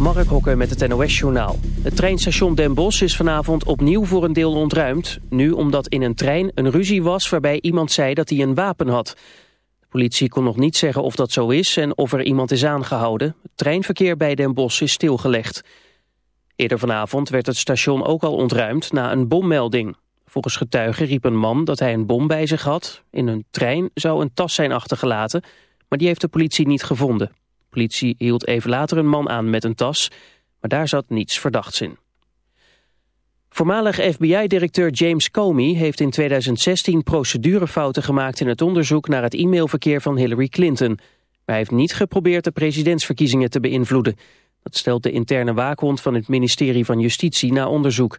Mark Hokker met het NOS-journaal. Het treinstation Den Bosch is vanavond opnieuw voor een deel ontruimd. Nu omdat in een trein een ruzie was waarbij iemand zei dat hij een wapen had. De politie kon nog niet zeggen of dat zo is en of er iemand is aangehouden. Het treinverkeer bij Den Bosch is stilgelegd. Eerder vanavond werd het station ook al ontruimd na een bommelding. Volgens getuigen riep een man dat hij een bom bij zich had. In een trein zou een tas zijn achtergelaten, maar die heeft de politie niet gevonden politie hield even later een man aan met een tas, maar daar zat niets verdachts in. Voormalig FBI-directeur James Comey heeft in 2016 procedurefouten gemaakt in het onderzoek naar het e-mailverkeer van Hillary Clinton. Maar hij heeft niet geprobeerd de presidentsverkiezingen te beïnvloeden. Dat stelt de interne waakhond van het ministerie van Justitie na onderzoek.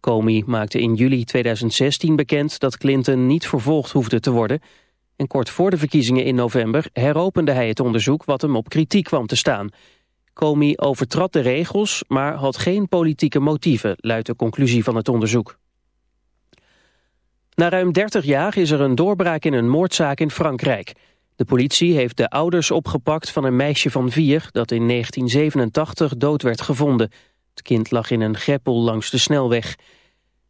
Comey maakte in juli 2016 bekend dat Clinton niet vervolgd hoefde te worden... En kort voor de verkiezingen in november heropende hij het onderzoek wat hem op kritiek kwam te staan. Comey overtrad de regels, maar had geen politieke motieven, luidt de conclusie van het onderzoek. Na ruim 30 jaar is er een doorbraak in een moordzaak in Frankrijk. De politie heeft de ouders opgepakt van een meisje van vier dat in 1987 dood werd gevonden. Het kind lag in een greppel langs de snelweg.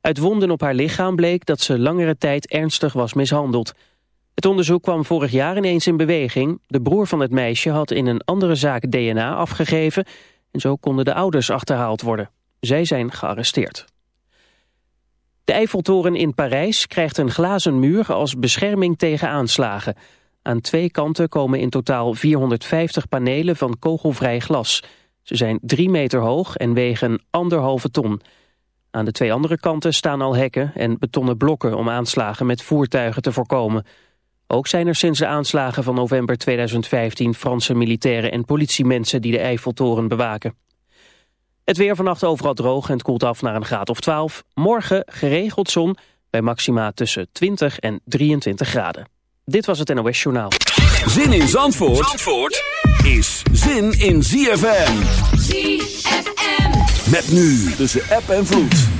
Uit wonden op haar lichaam bleek dat ze langere tijd ernstig was mishandeld. Het onderzoek kwam vorig jaar ineens in beweging. De broer van het meisje had in een andere zaak DNA afgegeven... en zo konden de ouders achterhaald worden. Zij zijn gearresteerd. De Eiffeltoren in Parijs krijgt een glazen muur als bescherming tegen aanslagen. Aan twee kanten komen in totaal 450 panelen van kogelvrij glas. Ze zijn drie meter hoog en wegen anderhalve ton. Aan de twee andere kanten staan al hekken en betonnen blokken om aanslagen met voertuigen te voorkomen... Ook zijn er sinds de aanslagen van november 2015 Franse militairen en politiemensen die de Eiffeltoren bewaken. Het weer vannacht overal droog en het koelt af naar een graad of 12. Morgen geregeld zon bij maxima tussen 20 en 23 graden. Dit was het NOS Journaal. Zin in Zandvoort, Zandvoort is zin in ZFM. ZFM. Met nu tussen app en vloed.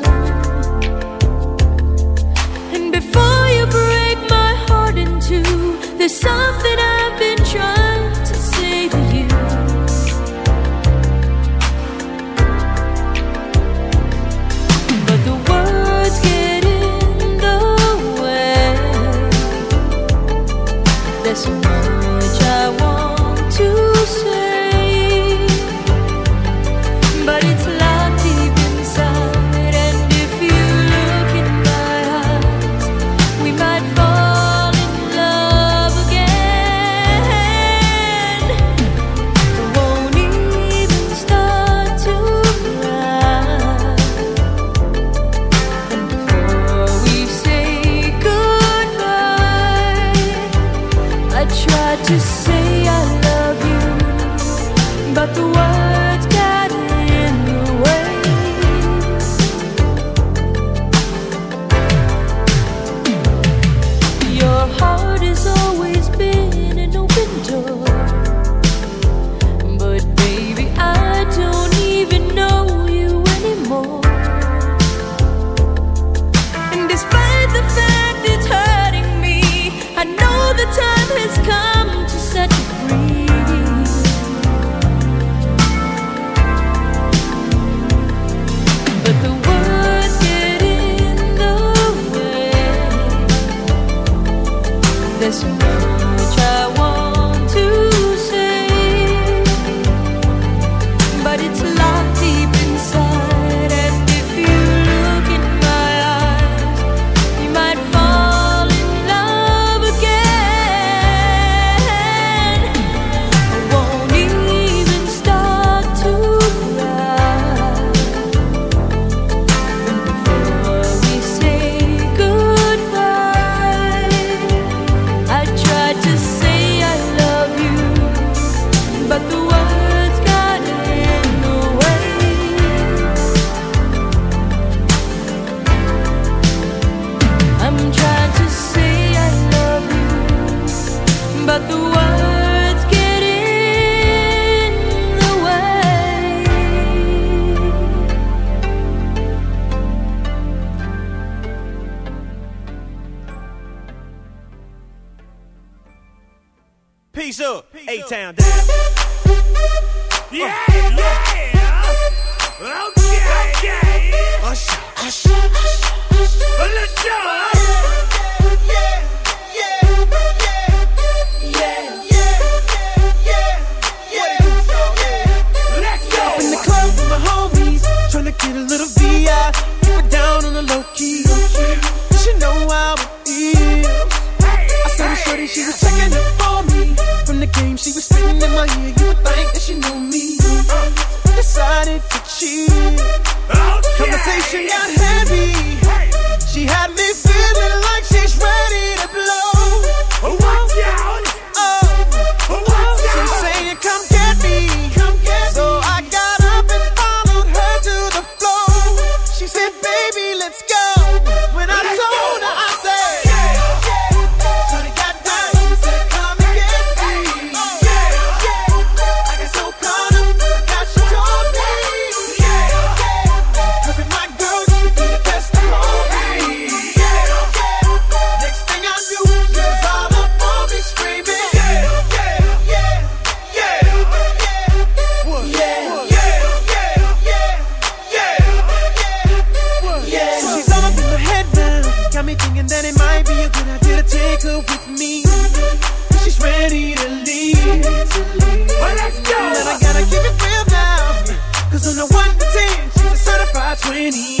There's something I've A-Town down. Yeah, yeah. Okay, okay. Usher, usher, usher. Let's go. Yeah, yeah, yeah, yeah, yeah, yeah. Let's go. Up in the club with my homies, tryna get a little VI. Keep it down on the low key. You should know how it is. The shorty, she was checking up for me. From the game, she was spitting in my ear. You would think that she knew me. Decided to cheat. Conversation got heavy. She had me feeling like she's ready to blow. Certified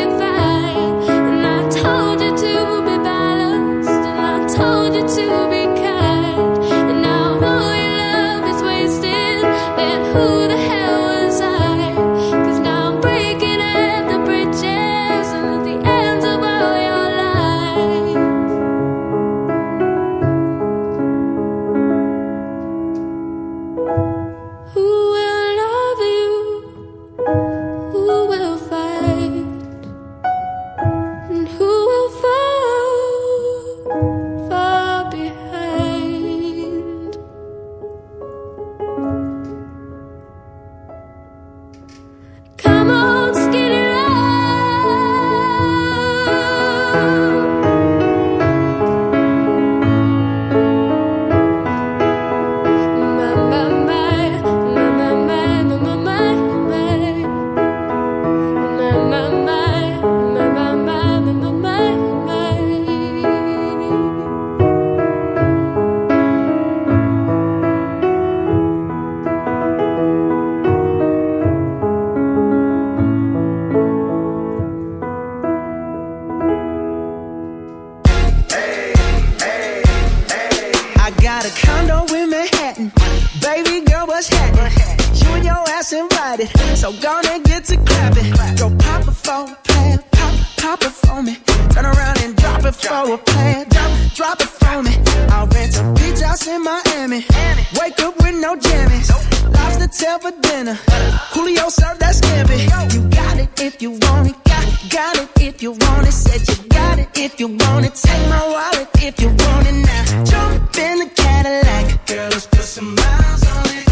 said you got it if you want it. Take my wallet if you want it now. Jump in the Cadillac, girl, let's put some miles on it.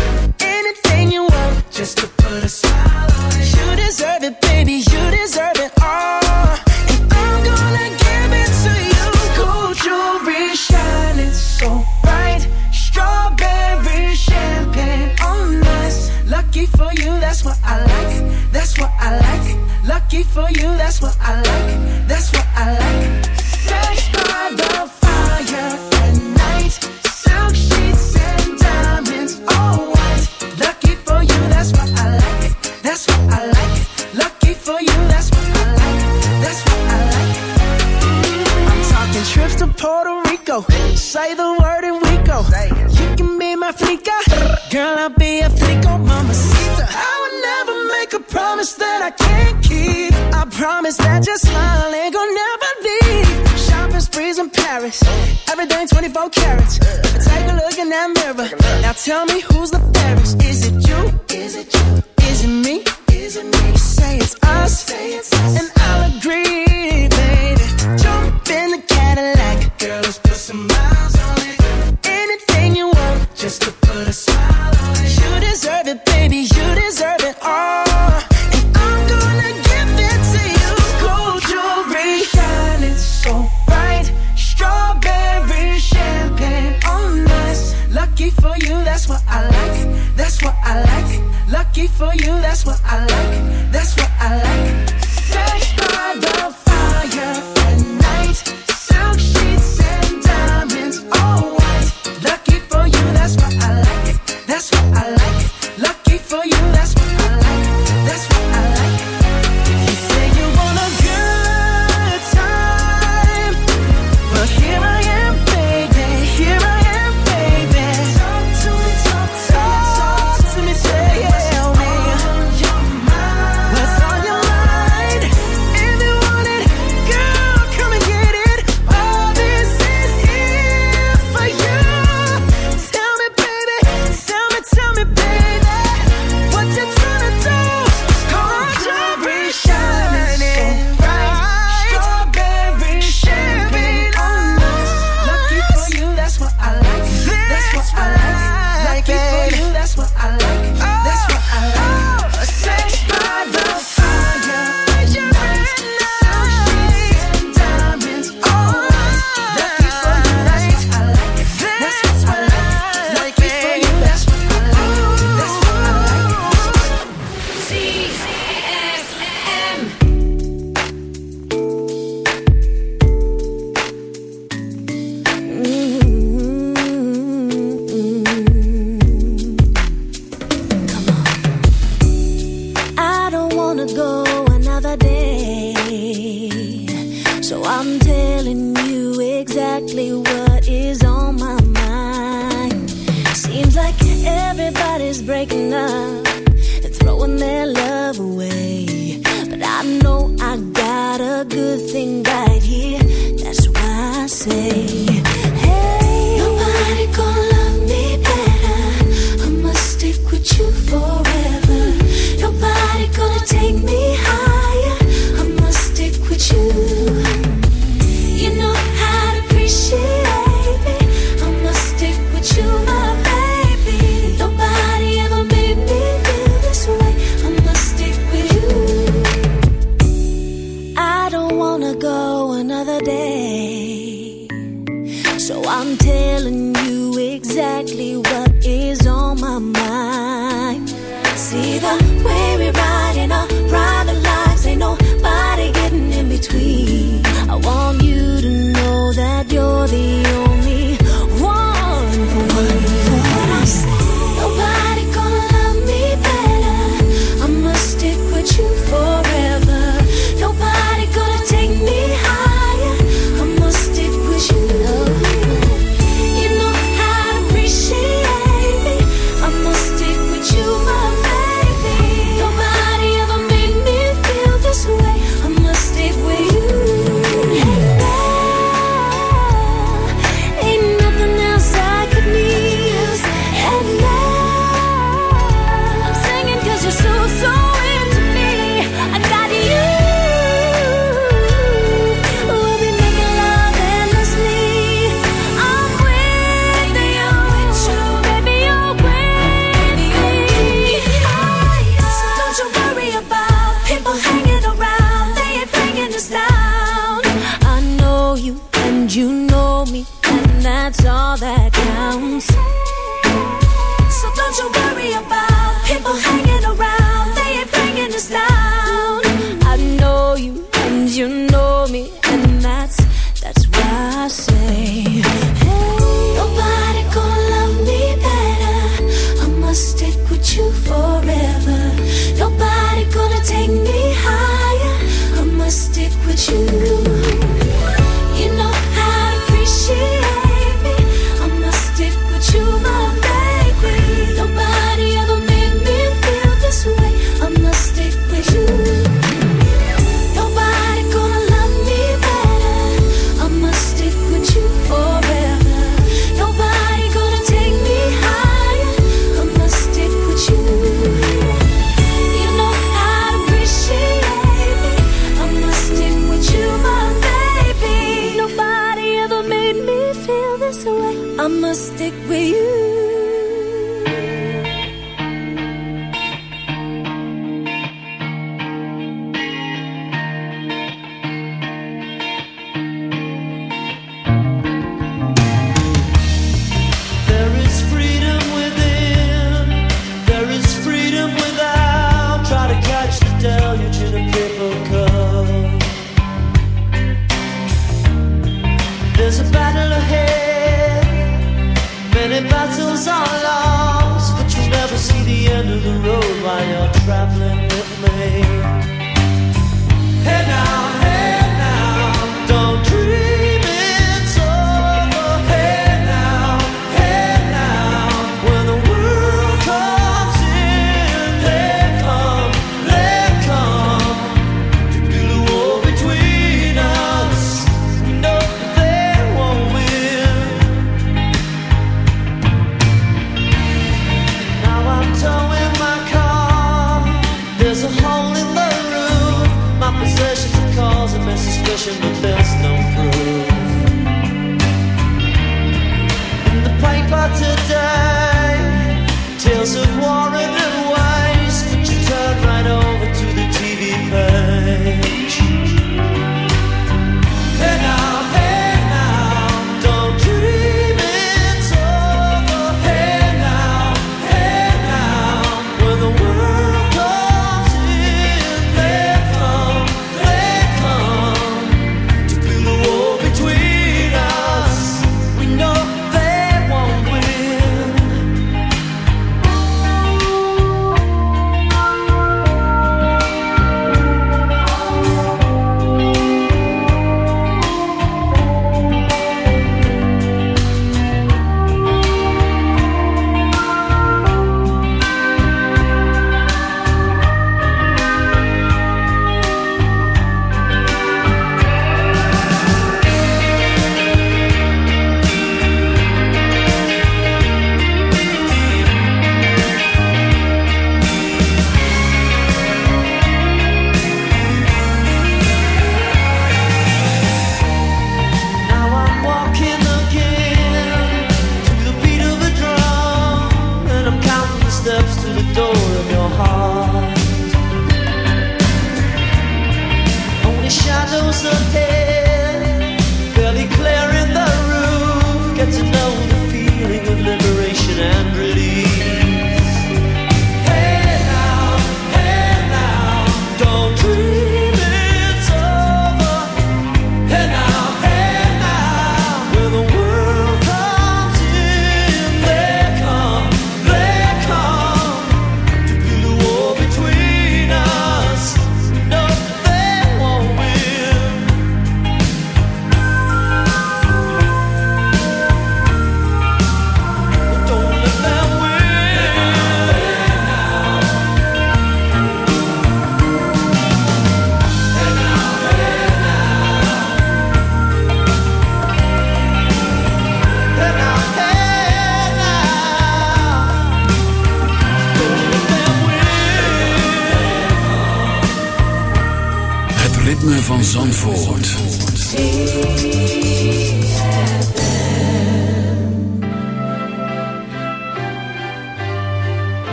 The paper today, tales of war and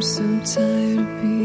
I'm so tired of being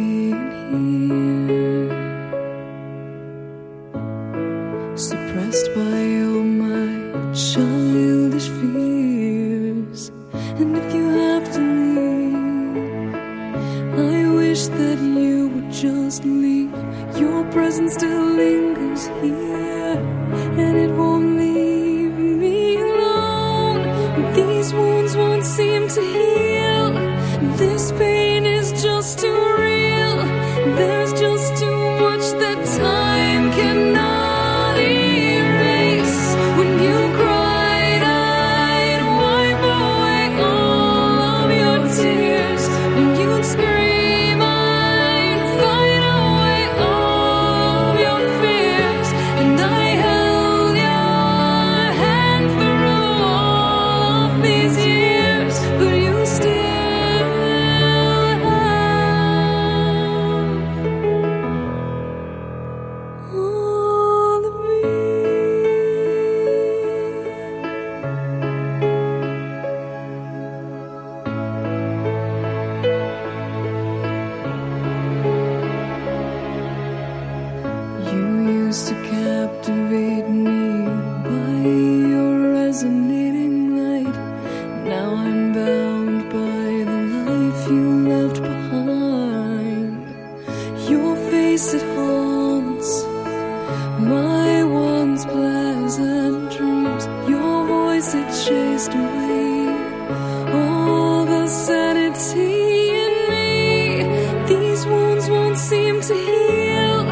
to heal.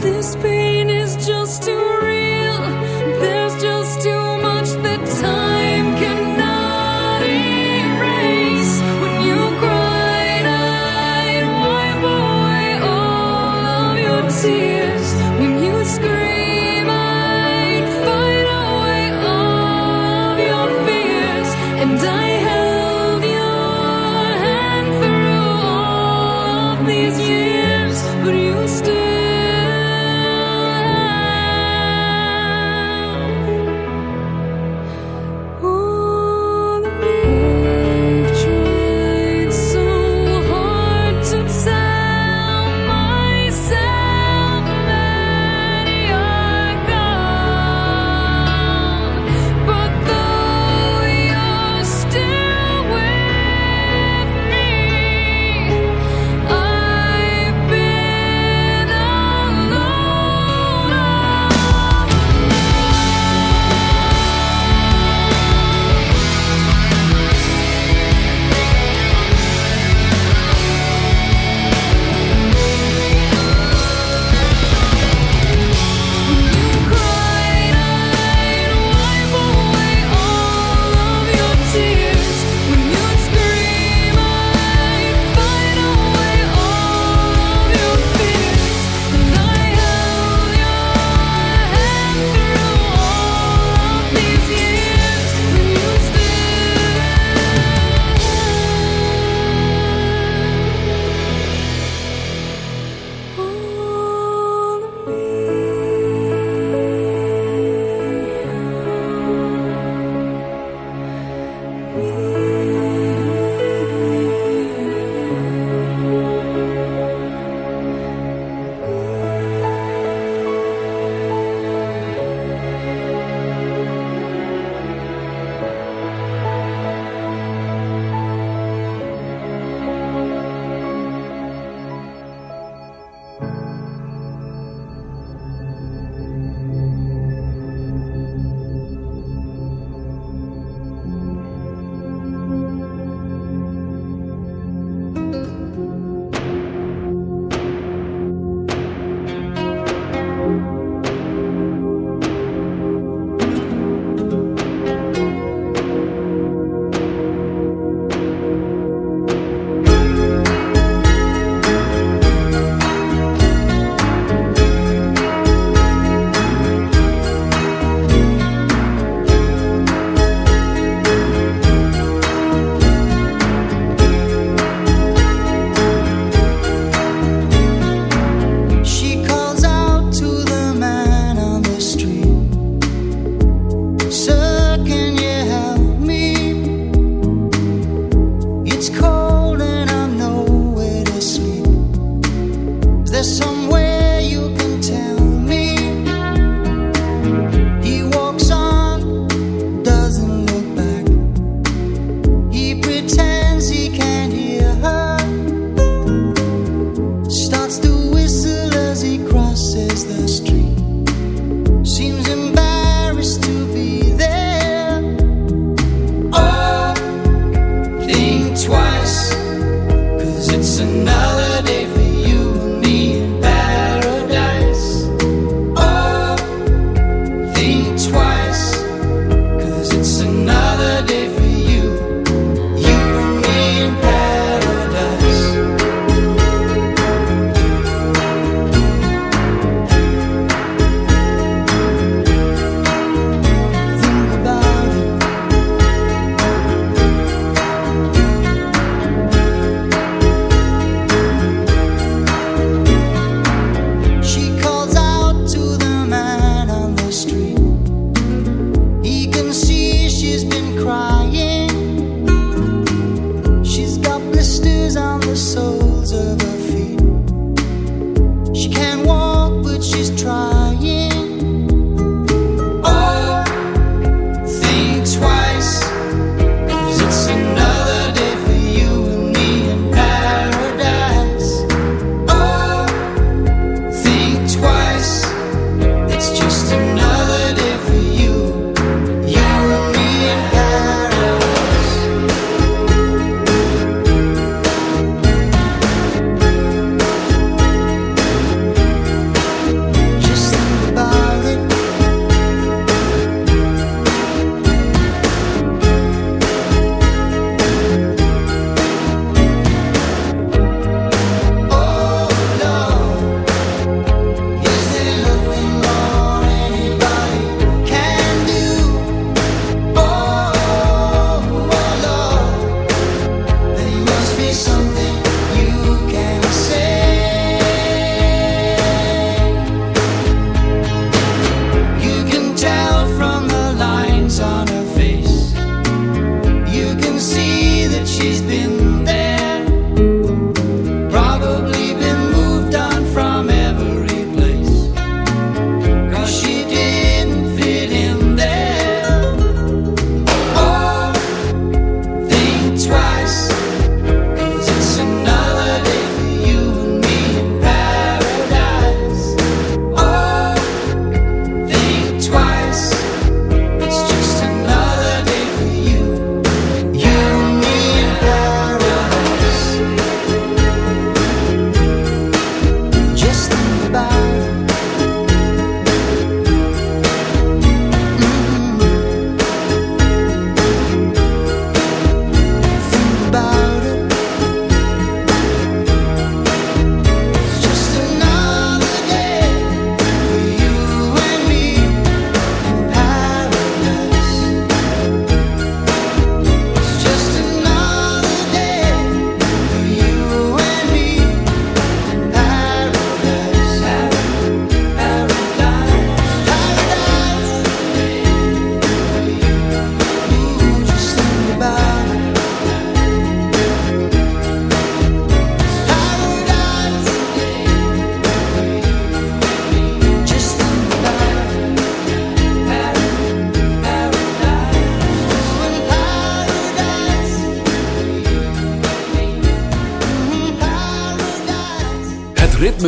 This pain is just too.